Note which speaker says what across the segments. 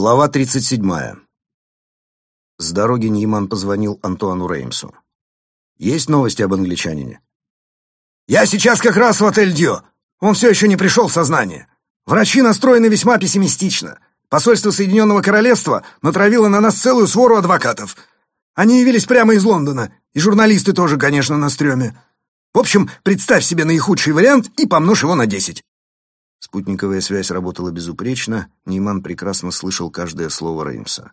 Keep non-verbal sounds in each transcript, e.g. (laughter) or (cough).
Speaker 1: Глава 37. С дороги Ньяман позвонил Антуану Реймсу. «Есть новости об англичанине?»
Speaker 2: «Я сейчас как раз в отель Дьо. Он все еще не пришел в сознание. Врачи настроены весьма пессимистично. Посольство Соединенного Королевства натравило на нас целую свору адвокатов. Они явились прямо из Лондона, и журналисты тоже, конечно, на стреме. В общем, представь себе наихудший вариант и помножь его на десять.
Speaker 1: Спутниковая связь работала безупречно, Нейман прекрасно слышал каждое слово Реймса.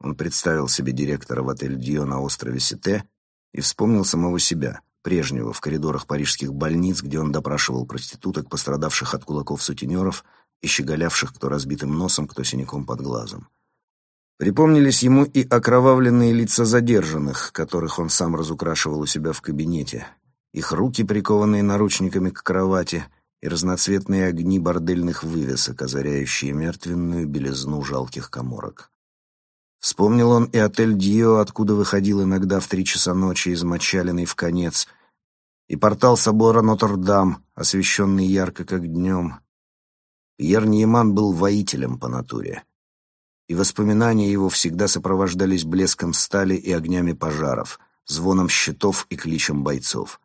Speaker 1: Он представил себе директора в отель Дио на острове Сите и вспомнил самого себя, прежнего, в коридорах парижских больниц, где он допрашивал проституток, пострадавших от кулаков сутенеров и щеголявших кто разбитым носом, кто синяком под глазом. Припомнились ему и окровавленные лица задержанных, которых он сам разукрашивал у себя в кабинете, их руки, прикованные наручниками к кровати — и разноцветные огни бордельных вывесок, озаряющие мертвенную белизну жалких коморок. Вспомнил он и отель Дио, откуда выходил иногда в три часа ночи измочаленный в конец, и портал собора Нотр-Дам, освещенный ярко, как днем. Пьер Ньеман был воителем по натуре, и воспоминания его всегда сопровождались блеском стали и огнями пожаров, звоном щитов и кличем бойцов.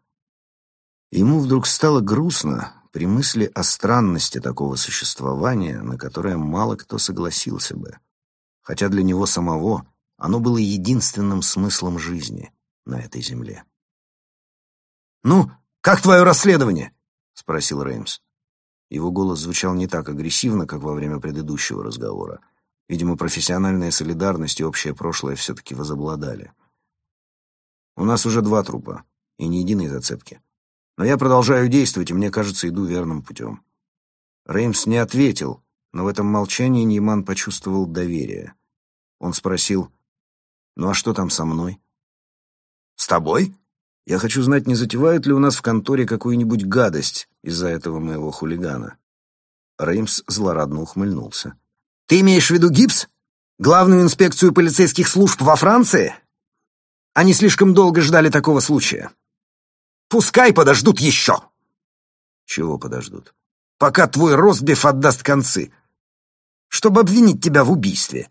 Speaker 1: Ему вдруг стало грустно, при мысли о странности такого существования, на которое мало кто согласился бы. Хотя для него самого оно было единственным смыслом жизни на этой земле.
Speaker 2: «Ну, как твое расследование?» — спросил Реймс.
Speaker 1: Его голос звучал не так агрессивно, как во время предыдущего разговора. Видимо, профессиональная солидарность и общее прошлое все-таки возобладали. «У нас уже два трупа и ни единой зацепки. Но я продолжаю действовать, и мне кажется, иду верным путем. Реймс не ответил, но в этом молчании Нейман почувствовал доверие. Он спросил, «Ну а что там со мной?»
Speaker 2: «С тобой?»
Speaker 1: «Я хочу знать, не затевают ли у нас в конторе какую-нибудь гадость из-за этого моего хулигана?» Реймс злорадно ухмыльнулся.
Speaker 2: «Ты имеешь в виду гипс? Главную инспекцию полицейских служб во Франции? Они слишком долго ждали такого случая. Пускай подождут еще.
Speaker 1: Чего подождут?
Speaker 2: Пока твой Ростбиф отдаст концы. Чтобы обвинить тебя в убийстве.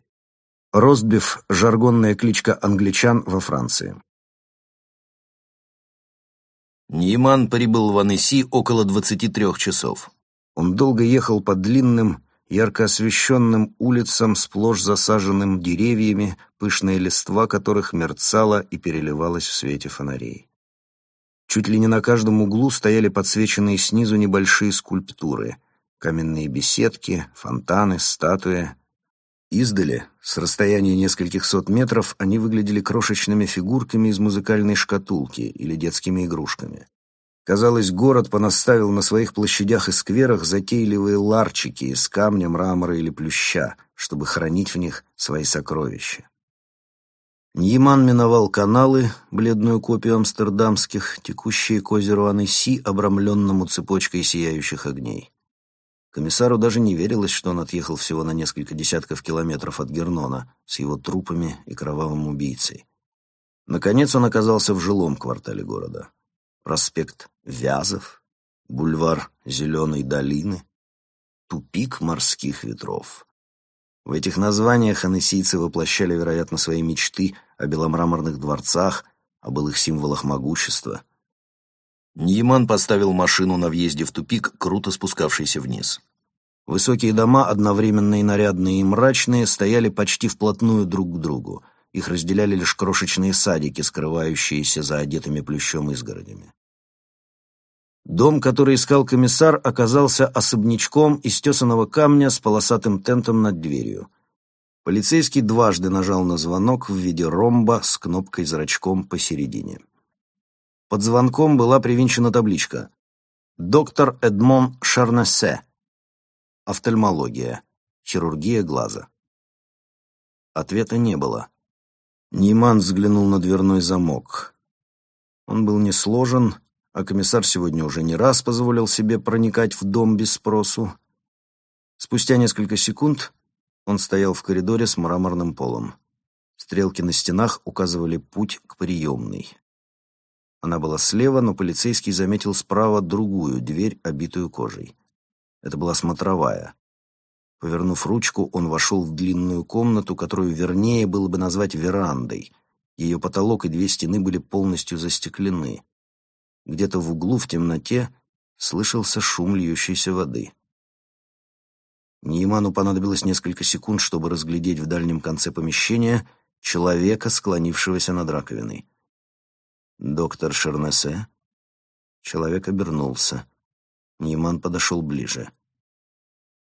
Speaker 1: Ростбиф — жаргонная кличка англичан во Франции. Ньяман прибыл в Анесси около 23 часов. Он долго ехал по длинным, ярко освещенным улицам, сплошь засаженным деревьями, пышная листва которых мерцала и переливалась в свете фонарей. Чуть ли не на каждом углу стояли подсвеченные снизу небольшие скульптуры. Каменные беседки, фонтаны, статуи. Издали, с расстояния нескольких сот метров, они выглядели крошечными фигурками из музыкальной шкатулки или детскими игрушками. Казалось, город понаставил на своих площадях и скверах затейливые ларчики из камня, мрамора или плюща, чтобы хранить в них свои сокровища. Ньяман миновал каналы, бледную копию амстердамских, текущие к озеру Анесси, обрамленному цепочкой сияющих огней. Комиссару даже не верилось, что он отъехал всего на несколько десятков километров от Гернона с его трупами и кровавым убийцей. Наконец он оказался в жилом квартале города. Проспект Вязов, бульвар Зеленой долины, тупик морских ветров — в этих названиях анессийцы воплощали, вероятно, свои мечты о беломраморных дворцах, о былых символах могущества. Ньяман поставил машину на въезде в тупик, круто спускавшийся вниз. Высокие дома, одновременно и нарядные, и мрачные, стояли почти вплотную друг к другу. Их разделяли лишь крошечные садики, скрывающиеся за одетыми плющом изгородями. Дом, который искал комиссар, оказался особнячком из тесаного камня с полосатым тентом над дверью. Полицейский дважды нажал на звонок в виде ромба с кнопкой зрачком посередине. Под звонком была привинчена табличка «Доктор Эдмон Шарнессе. Офтальмология. Хирургия глаза». Ответа не было. Ниман взглянул на дверной замок. Он был не сложен, а комиссар сегодня уже не раз позволил себе проникать в дом без спросу. Спустя несколько секунд он стоял в коридоре с мраморным полом. Стрелки на стенах указывали путь к приемной. Она была слева, но полицейский заметил справа другую дверь, обитую кожей. Это была смотровая. Повернув ручку, он вошел в длинную комнату, которую вернее было бы назвать верандой. Ее потолок и две стены были полностью застеклены. Где-то в углу в темноте слышался шум льющейся воды. Нейману понадобилось несколько секунд, чтобы разглядеть в дальнем конце помещения человека, склонившегося над раковиной. «Доктор Шернесе?» Человек обернулся. Нейман подошел ближе.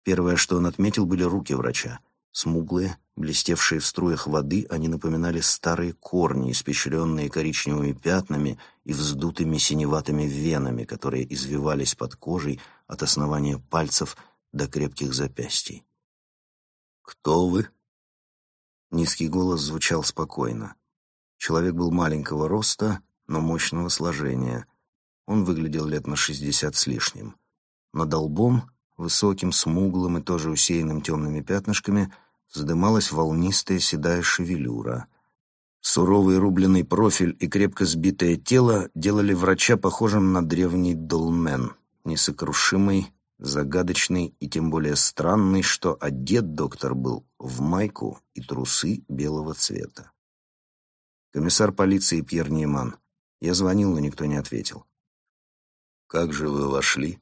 Speaker 1: Первое, что он отметил, были руки врача. Смуглые, блестевшие в струях воды, они напоминали старые корни, испещренные коричневыми пятнами и вздутыми синеватыми венами, которые извивались под кожей от основания пальцев до крепких запястий. «Кто вы?» Низкий голос звучал спокойно. Человек был маленького роста, но мощного сложения. Он выглядел лет на шестьдесят с лишним. Над лбом, высоким, смуглым и тоже усеянным темными пятнышками, вздымалась волнистая седая шевелюра. Суровый рубленый профиль и крепко сбитое тело делали врача похожим на древний долмен, несокрушимый, загадочный и тем более странный, что одет доктор был в майку и трусы белого цвета. Комиссар полиции Пьер Нейман. Я звонил, но никто не ответил. «Как же вы вошли?»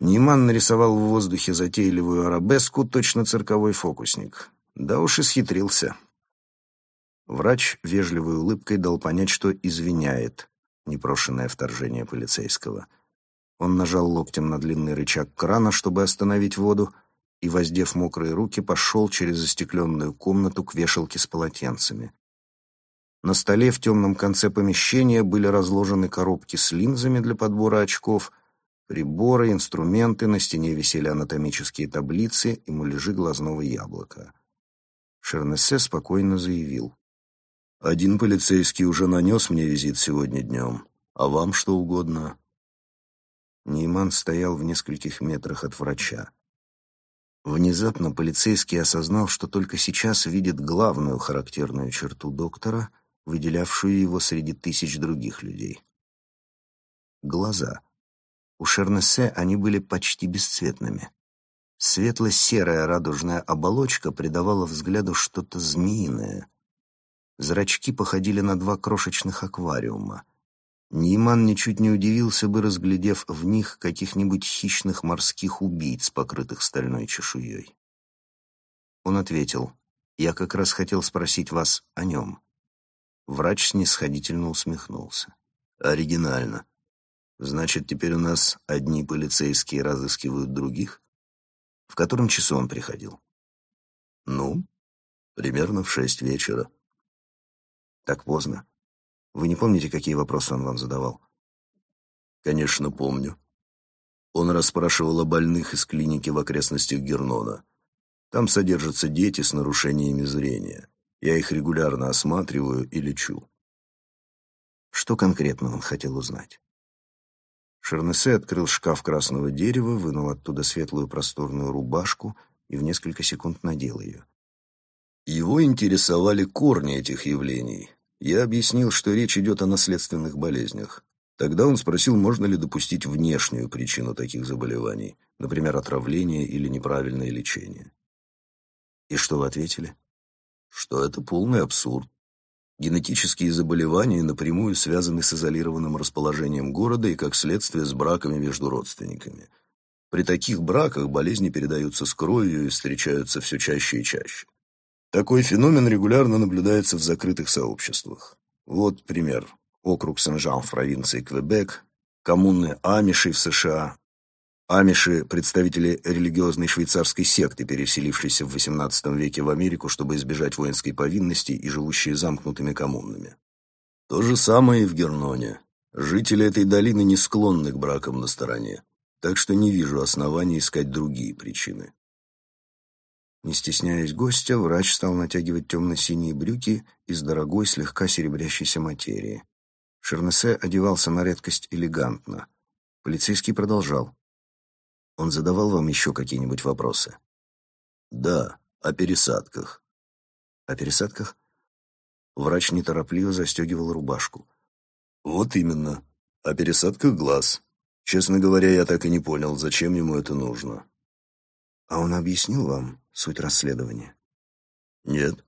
Speaker 1: Нейман нарисовал в воздухе затейливую арабеску, точно цирковой фокусник. Да уж и схитрился. Врач вежливой улыбкой дал понять, что извиняет непрошенное вторжение полицейского — он нажал локтем на длинный рычаг крана, чтобы остановить воду, и, воздев мокрые руки, пошел через застекленную комнату к вешалке с полотенцами. На столе в темном конце помещения были разложены коробки с линзами для подбора очков, приборы, инструменты, на стене висели анатомические таблицы и муляжи глазного яблока. Шернессе спокойно заявил. «Один полицейский уже нанес мне визит сегодня днем, а вам что угодно?» Нейман стоял в нескольких метрах от врача. Внезапно полицейский осознал, что только сейчас видит главную характерную черту доктора, выделявшую его среди тысяч других людей. Глаза. У Шернесе они были почти бесцветными. Светло-серая радужная оболочка придавала взгляду что-то змеиное. Зрачки походили на два крошечных аквариума — Нейман ничуть не удивился бы, разглядев в них каких-нибудь хищных морских убийц, покрытых стальной чешуей. Он ответил, «Я как раз хотел спросить вас о нем». Врач снисходительно усмехнулся. «Оригинально. Значит, теперь у нас одни полицейские разыскивают других? В котором часу он приходил?» «Ну, примерно в шесть вечера». «Так поздно?» Вы не помните, какие вопросы он вам задавал? Конечно, помню. Он расспрашивал о больных из клиники в окрестностях Гернона. Там содержатся дети с нарушениями зрения. Я их регулярно осматриваю и лечу. Что конкретно он хотел узнать? Шернесе открыл шкаф красного дерева, вынул оттуда светлую просторную рубашку и в несколько секунд надел ее. Его интересовали корни этих явлений, я объяснил, что речь идет о наследственных болезнях. Тогда он спросил, можно ли допустить внешнюю причину таких заболеваний, например, отравление или неправильное лечение. И что вы ответили? Что это полный абсурд. Генетические заболевания напрямую связаны с изолированным расположением города и, как следствие, с браками между родственниками. При таких браках болезни передаются с кровью и встречаются все чаще и чаще. Такой феномен регулярно наблюдается в закрытых сообществах. Вот пример. Округ Сен-Жан в провинции Квебек, коммуны Амиши в США. Амиши – представители религиозной швейцарской секты, переселившейся в XVIII веке в Америку, чтобы избежать воинской повинности и живущие замкнутыми коммунами. То же самое и в Герноне. Жители этой долины не склонны к бракам на стороне, так что не вижу оснований искать другие причины. Не стесняясь гостя, врач стал натягивать темно-синие брюки из дорогой, слегка серебрящейся материи. Шернесе одевался на редкость элегантно. Полицейский продолжал. «Он задавал вам еще какие-нибудь вопросы?» «Да, о пересадках». «О пересадках?» Врач неторопливо застегивал рубашку. «Вот именно. О пересадках глаз. Честно говоря, я так и не понял, зачем ему это нужно. А он объяснил вам суть расследования?
Speaker 3: Нет,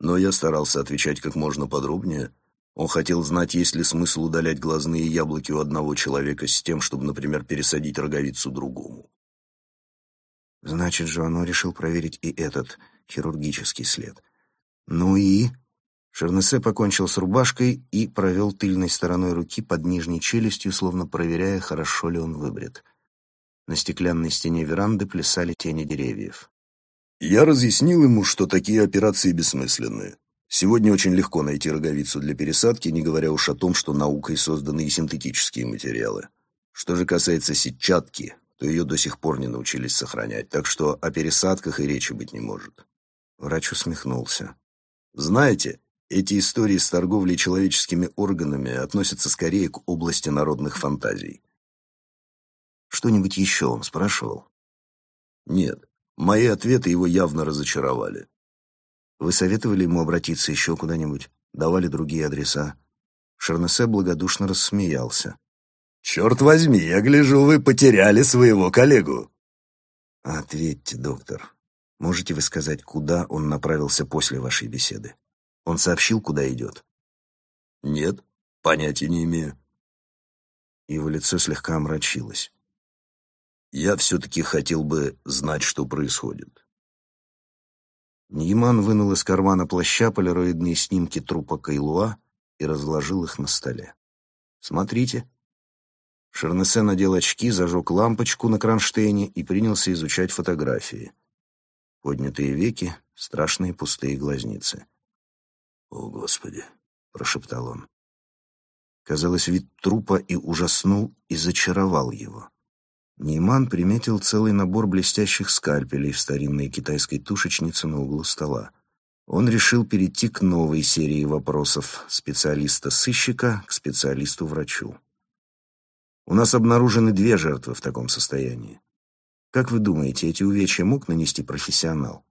Speaker 3: но я старался отвечать как можно подробнее. Он хотел знать, есть ли смысл удалять глазные яблоки у одного человека с тем, чтобы, например, пересадить роговицу другому.
Speaker 1: Значит же, он решил проверить и этот хирургический след. Ну и... Шернесе покончил с рубашкой и провел тыльной стороной руки под нижней челюстью, словно проверяя, хорошо ли он выбрит. На стеклянной стене веранды плясали тени деревьев.
Speaker 3: Я разъяснил ему, что такие операции бессмысленны. Сегодня очень легко найти роговицу для пересадки, не говоря уж о том, что наукой созданы и синтетические материалы. Что же касается сетчатки, то ее до сих пор не научились сохранять, так что о пересадках и речи быть не может.
Speaker 1: Врач усмехнулся.
Speaker 3: Знаете, эти истории с торговлей человеческими органами относятся скорее к области народных фантазий.
Speaker 1: Что-нибудь еще он спрашивал?
Speaker 3: Нет, мои ответы его явно разочаровали.
Speaker 1: Вы советовали ему обратиться еще куда-нибудь? Давали другие адреса? Шернесе благодушно рассмеялся.
Speaker 3: «Черт возьми, я гляжу, вы потеряли своего коллегу».
Speaker 1: «Ответьте, доктор. Можете вы сказать, куда он направился после вашей беседы?» Он сообщил, куда идет?
Speaker 3: Нет, понятия не имею.
Speaker 1: Его лицо слегка омрачилось.
Speaker 3: Я все-таки хотел бы знать, что происходит.
Speaker 1: Ньяман вынул из кармана плаща полироидные снимки трупа Кайлуа и разложил их на столе. «Смотрите». Шернесе надел очки, зажег лампочку на кронштейне и принялся изучать фотографии. Поднятые веки, страшные пустые глазницы.
Speaker 3: «О, Господи!» — прошептал он.
Speaker 1: Казалось, вид трупа и ужаснул, и зачаровал его. Нейман приметил целый набор блестящих скальпелей в старинной китайской тушечнице на углу стола. Он решил перейти к новой серии вопросов специалиста-сыщика к специалисту-врачу. У нас обнаружены две жертвы в таком состоянии. Как вы думаете, эти увечья мог нанести профессионал?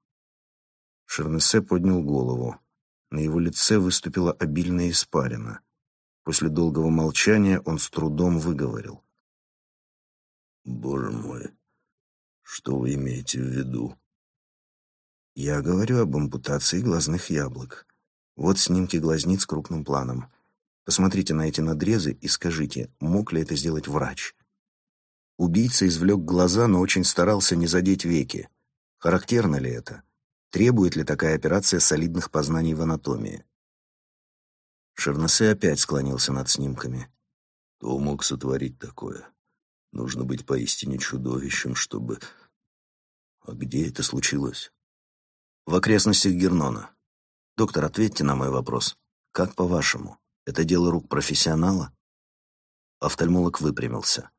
Speaker 1: Шернесе поднял голову. На его лице выступила обильная испарина. После долгого молчания он с трудом выговорил.
Speaker 3: «Боже мой, что вы имеете в виду?»
Speaker 1: «Я говорю об ампутации глазных яблок. Вот снимки глазниц крупным планом. Посмотрите на эти надрезы и скажите, мог ли это сделать врач?» Убийца извлек глаза, но очень старался не задеть веки. Характерно ли это? Требует ли такая операция солидных познаний в анатомии? Шернесе опять склонился над снимками.
Speaker 3: Кто мог сотворить такое? Нужно быть поистине чудовищем, чтобы... А где это случилось?
Speaker 1: В окрестностях Гернона. Доктор, ответьте на мой вопрос. Как по-вашему, это дело рук профессионала? Офтальмолог выпрямился.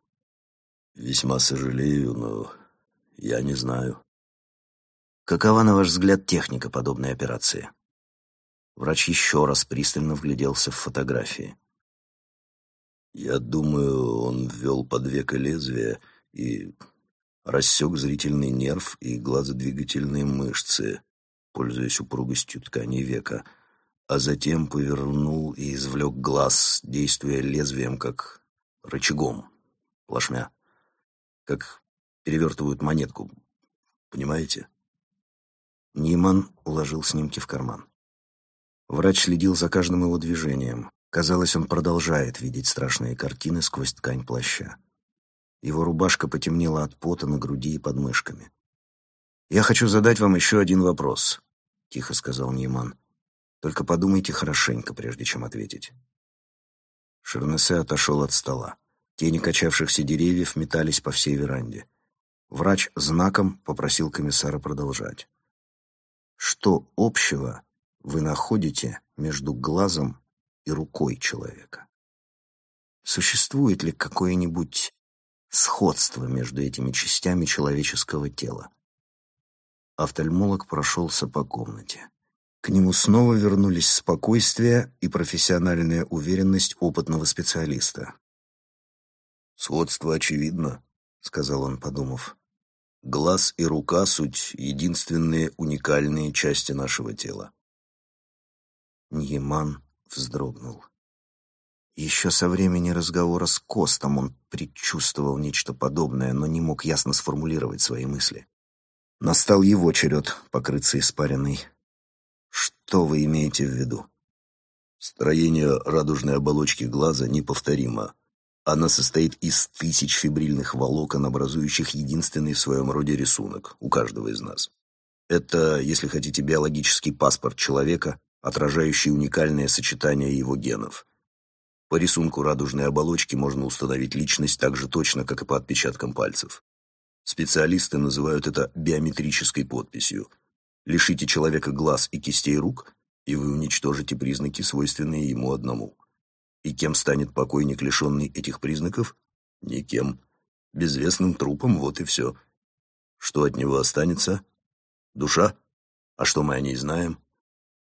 Speaker 3: Весьма сожалею, но я не знаю.
Speaker 1: Какова, на ваш взгляд, техника подобной операции? Врач еще раз пристально вгляделся в фотографии.
Speaker 3: Я думаю, он ввел под веко лезвие и рассек зрительный нерв и глазодвигательные мышцы, пользуясь упругостью ткани века, а затем повернул и извлек глаз, действуя лезвием как рычагом, плашмя, как перевертывают монетку, понимаете?
Speaker 1: Ниман уложил снимки в карман. Врач следил за каждым его движением. Казалось, он продолжает видеть страшные картины сквозь ткань плаща. Его рубашка потемнела от пота на груди и под мышками. «Я хочу задать вам еще один вопрос», — тихо сказал Ниман. «Только подумайте хорошенько, прежде чем ответить». Шернесе отошел от стола. Тени качавшихся деревьев метались по всей веранде. Врач знаком попросил комиссара продолжать. Что общего вы находите между глазом и рукой человека? Существует ли какое-нибудь сходство между этими частями человеческого тела? Офтальмолог прошелся по комнате. К нему снова вернулись спокойствие и профессиональная уверенность опытного специалиста.
Speaker 3: «Сходство очевидно», — сказал он, подумав. Глаз и рука — суть единственные уникальные части нашего тела.
Speaker 1: Ньяман вздрогнул. Еще со времени разговора с Костом он предчувствовал нечто подобное, но не мог ясно сформулировать свои мысли. Настал его черед покрыться испаренной. Что вы имеете в виду?
Speaker 3: Строение радужной оболочки глаза неповторимо. Она состоит из тысяч фибрильных волокон, образующих единственный в своем роде рисунок у каждого из нас. Это, если хотите, биологический паспорт человека, отражающий уникальное сочетание его генов. По рисунку радужной оболочки можно установить личность так же точно, как и по отпечаткам пальцев. Специалисты называют это биометрической подписью. Лишите человека глаз и кистей рук, и вы уничтожите признаки, свойственные ему одному. И кем станет покойник, лишенный этих признаков? Никем. Безвестным трупом, вот и все. Что от него останется? Душа? А что мы о ней знаем?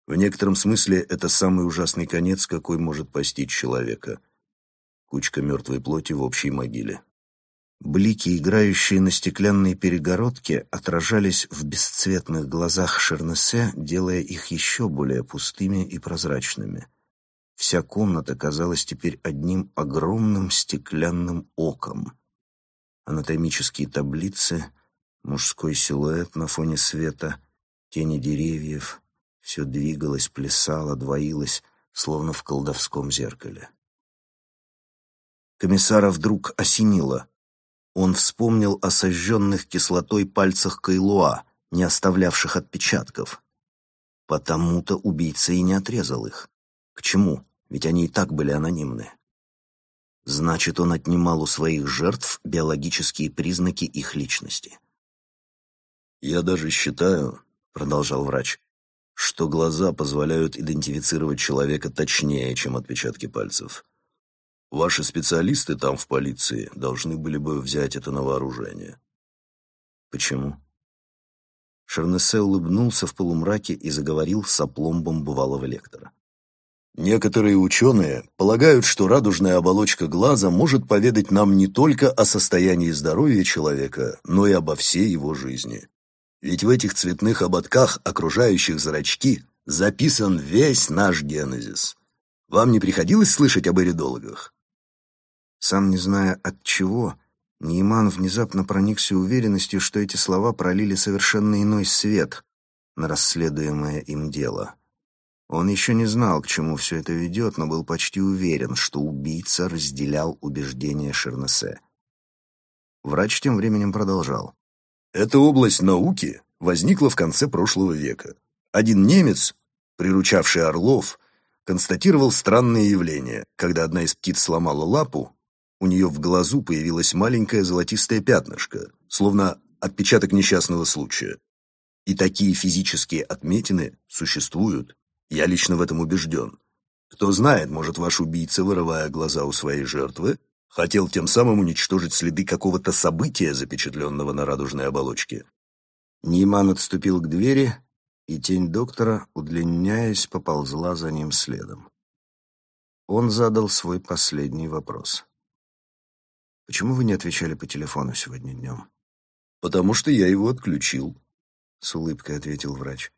Speaker 3: В некотором смысле это самый ужасный конец, какой может постичь человека. Кучка мертвой плоти в общей могиле.
Speaker 1: Блики, играющие на стеклянной перегородке, отражались в бесцветных глазах Шернесе, делая их еще более пустыми и прозрачными. Вся комната казалась теперь одним огромным стеклянным оком. Анатомические таблицы, мужской силуэт на фоне света, тени деревьев — все двигалось, плясало, двоилось, словно в колдовском зеркале. Комиссара вдруг осенило — он вспомнил о сожженных кислотой пальцах Кайлуа, не оставлявших отпечатков. Потому-то убийца и не отрезал их. К чему? Ведь они и так были анонимны. Значит, он отнимал у своих жертв биологические признаки их личности.
Speaker 3: «Я даже считаю», — продолжал врач, «что глаза позволяют идентифицировать человека точнее, чем отпечатки пальцев. Ваши специалисты там в полиции должны были бы взять это на вооружение.
Speaker 1: Почему? Шернесе улыбнулся в полумраке и заговорил с опломбом бывалого лектора.
Speaker 3: Некоторые ученые полагают, что радужная оболочка глаза может поведать нам не только о состоянии здоровья человека, но и обо всей его жизни. Ведь в этих цветных ободках, окружающих зрачки, записан весь наш генезис. Вам не приходилось слышать об эридологах?
Speaker 1: Сам не зная от чего, Нейман внезапно проникся уверенностью, что эти слова пролили совершенно иной свет на расследуемое им дело. Он еще не знал, к чему все это ведет, но был почти уверен, что убийца разделял убеждения Шернесе. Врач тем временем продолжал.
Speaker 3: «Эта область науки возникла в конце прошлого века. Один немец, приручавший орлов, констатировал странное явление. Когда одна из птиц сломала лапу, у нее в глазу появилось маленькое золотистое пятнышко, словно отпечаток несчастного случая. И такие физические отметины существуют. Я лично в этом убежден. Кто знает, может, ваш убийца, вырывая глаза у своей жертвы, хотел тем самым уничтожить следы какого-то события, запечатленного на радужной оболочке.
Speaker 1: Ниман отступил к двери, и тень доктора, удлиняясь, поползла за ним следом. Он задал свой последний вопрос. Почему вы не отвечали по телефону сегодня днем?
Speaker 3: Потому что я его отключил,
Speaker 1: с улыбкой ответил врач.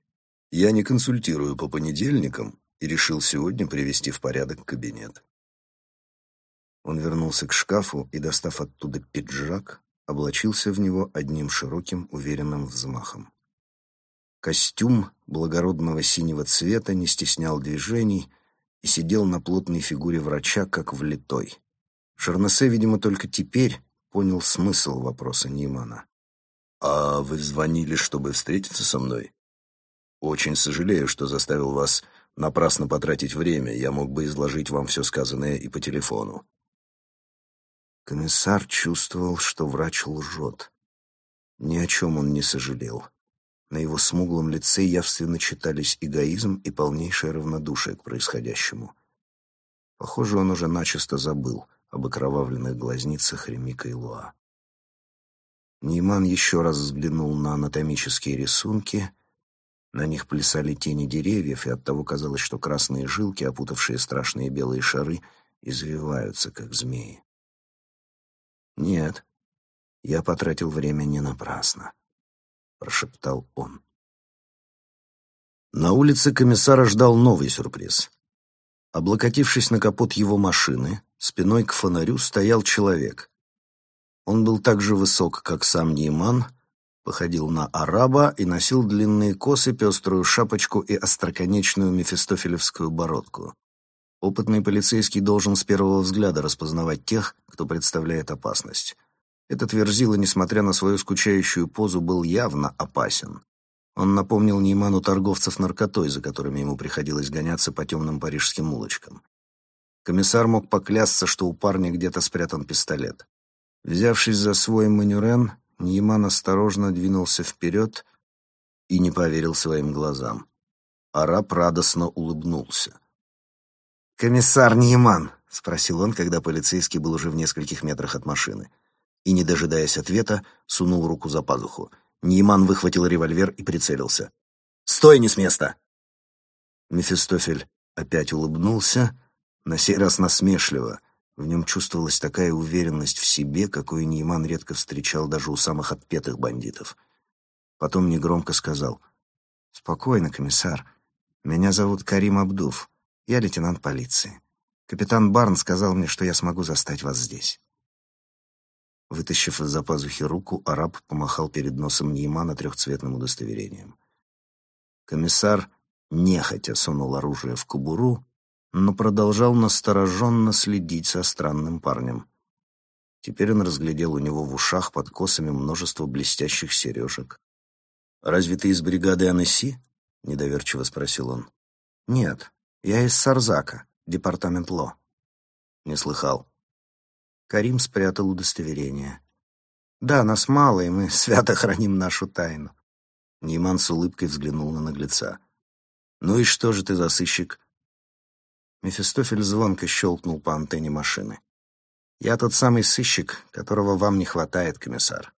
Speaker 3: Я не консультирую по понедельникам и решил сегодня привести в порядок кабинет.
Speaker 1: Он вернулся к шкафу и, достав оттуда пиджак, облачился в него одним широким, уверенным взмахом. Костюм благородного синего цвета не стеснял движений и сидел на плотной фигуре врача, как влитой. Шарнасе, видимо, только теперь понял смысл вопроса Нимана.
Speaker 3: «А вы звонили, чтобы встретиться со мной? Очень сожалею, что заставил вас напрасно потратить время. Я мог бы изложить вам все сказанное и по телефону».
Speaker 1: Комиссар чувствовал, что врач лжет. Ни о чем он не сожалел. На его смуглом лице явственно читались эгоизм и полнейшее равнодушие к происходящему. Похоже, он уже начисто забыл — об окровавленных глазницах Ремика и Луа. Нейман еще раз взглянул на анатомические рисунки. На них плясали тени деревьев, и оттого казалось, что красные жилки, опутавшие страшные белые шары, извиваются, как змеи. «Нет, я потратил время не напрасно», — прошептал он. На улице комиссара ждал новый сюрприз. Облокотившись на капот его машины, Спиной к фонарю стоял человек. Он был так же высок, как сам Нейман, Походил на араба и носил длинные косы, пеструю шапочку и остроконечную мефистофелевскую бородку. Опытный полицейский должен с первого взгляда распознавать тех, кто представляет опасность. Этот Верзила, несмотря на свою скучающую позу, был явно опасен. Он напомнил Нейману торговцев наркотой, за которыми ему приходилось гоняться по темным парижским улочкам. Комиссар мог поклясться, что у парня где-то спрятан пистолет. Взявшись за свой манюрен, Нейман осторожно двинулся вперед и не поверил своим глазам. Араб радостно улыбнулся.
Speaker 2: «Комиссар Нейман», — спросил он, когда полицейский был уже в нескольких метрах от машины.
Speaker 1: И, не дожидаясь ответа, сунул руку за пазуху. Нейман выхватил револьвер и прицелился. «Стой не с места!» Мефистофель опять улыбнулся, на сей раз насмешливо. В нем чувствовалась такая уверенность в себе, какую Нейман редко встречал даже у самых отпетых бандитов. Потом негромко сказал.
Speaker 2: «Спокойно, комиссар. Меня зовут Карим Абдув. Я лейтенант полиции. Капитан Барн сказал мне, что я смогу застать вас здесь».
Speaker 1: Вытащив из-за пазухи руку, араб помахал перед носом Неймана трехцветным удостоверением. Комиссар нехотя сунул оружие в кобуру, но продолжал настороженно следить за странным парнем. Теперь он разглядел у него в ушах под косами множество блестящих сережек. «Разве ты из бригады Анесси?» — недоверчиво спросил он.
Speaker 2: «Нет, я из Сарзака, департамент Ло.
Speaker 1: Не слыхал.
Speaker 2: Карим спрятал удостоверение. Да, нас мало, и мы (laughs) свято храним нашу тайну.
Speaker 1: Нейман с улыбкой взглянул на наглеца. «Ну и что же ты за сыщик?»
Speaker 2: Мефистофель звонко щелкнул по антенне машины. «Я тот самый сыщик, которого вам не хватает, комиссар.